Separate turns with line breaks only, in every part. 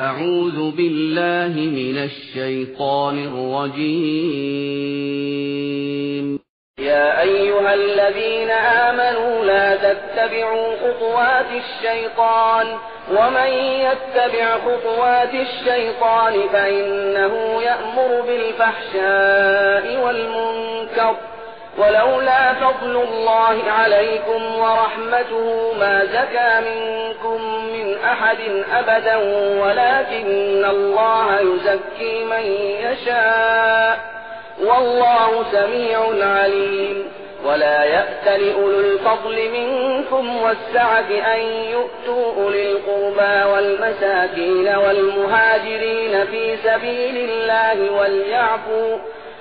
أعوذ بالله من الشيطان الرجيم.
يا أيها الذين آمنوا لا تتبعوا خطوات الشيطان. ومن يتبع خطوات الشيطان فإنه يأمر بالفحشاء والمنكر. ولولا فضل الله عليكم ورحمته ما زكى منكم من أحد أبدا ولكن الله يزكي من يشاء. والله سميع عليم. ولا يأت لأولو الفضل منكم والسعة أن يؤتوا أولي القربى والمساكين والمهاجرين في سبيل الله وليعفوا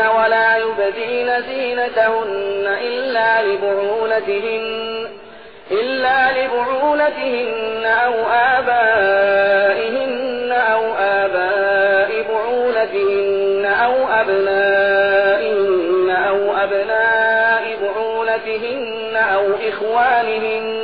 ولا يبدين زينتهن إلا لبعولتهن إلا لبعولتهن أو آبائهن أو آباء بعولتهن أو أبنائهن أو أبناء بعولتهن أو إخوانهن.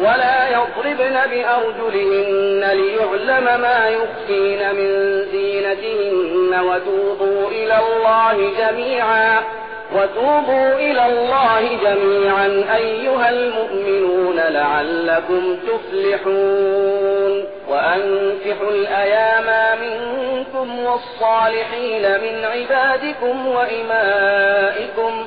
ولا يضربن بأرجلهن ليعلم ما يخفين من زينتهن وتوبوا إلى الله جميعا وتوبوا إلى الله جميعا أيها المؤمنون لعلكم تفلحون. وأنكحوا الأيام منكم والصالحين من عبادكم وإمائكم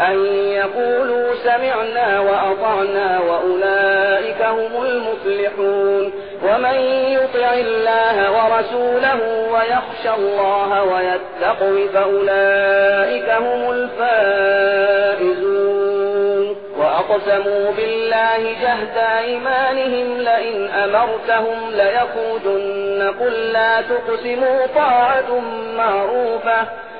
أن يقولوا سمعنا وأطعنا وأولئك هم المفلحون. ومن يطع الله ورسوله ويخشى الله ويتقو فأولئك هم الفائزون. وأقسموا بالله جهد أيمانهم لئن أمرتهم ليخرجن قل لا تقسموا طاعة معروفة.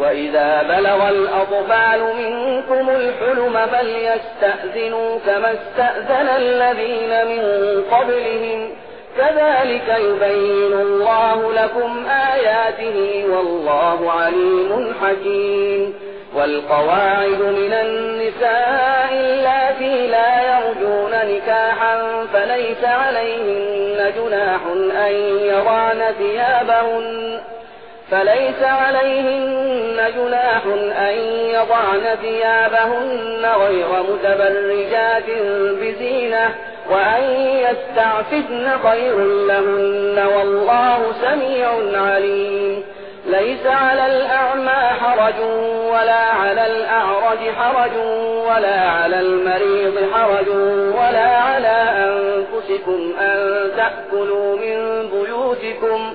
وإذا بلغ الأطفال منكم الحلم فليستأذنوا كما استأذن الذين من قبلهم. كذلك يبين الله لكم آياته والله عليم حكيم. والقواعد من النساء اللاتي لا يرجون نكاحا فليس عليهن جناح أن يضعن ثيابهن. فليس عليهن جناح أن يضعن ثيابهن غير متبرجات بزينة وأن يستعففن خير لهن والله سميع عليم. ليس على الأعمى حرج ولا على الأعرج حرج ولا على المريض حرج ولا على أنفسكم أن تأكلوا من بيوتكم.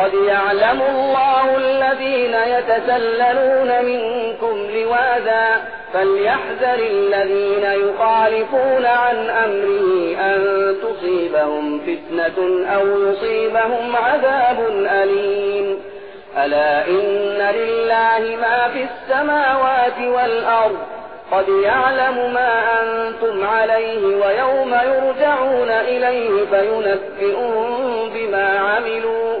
قد يعلم الله الذين يتسللون منكم لواذا فليحذر الذين يخالفون عن أمره أن تصيبهم فتنة أو يصيبهم عذاب أليم. ألا إن لله ما في السماوات والأرض. قد يعلم ما أنتم عليه ويوم يرجعون إليه فينبئهم بما عملوا.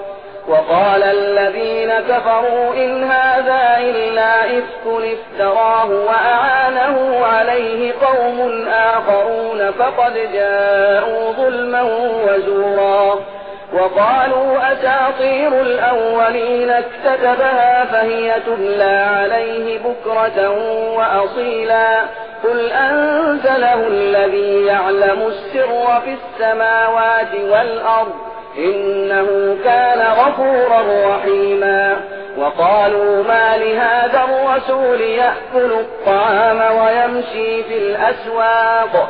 وقال الذين كفروا إن هذا إلا إفك افتراه وأعانه عليه قوم آخرون فقد جاءوا ظلما وزورا. وقالوا أساطير الأولين اكتتبها فهي تملى عليه بكرة وأصيلا. قل أنزله الذي يعلم السر في السماوات والأرض إنه كان غفورا رحيما. وقالوا ما لهذا الرسول يأكل الطعام ويمشي في الأسواق.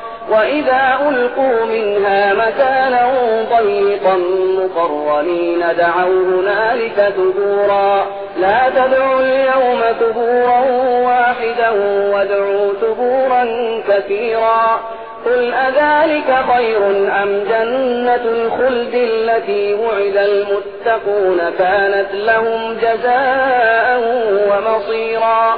وإذا ألقوا منها مكانا ضيقا مقرنين دعوا هنالك ثبورا. لا تدعوا اليوم ثبورا واحدا وادعوا ثبورا كثيرا. قل أذلك خير أم جنة الخلد التي وعد المتقون؟ كانت لهم جزاء ومصيرا.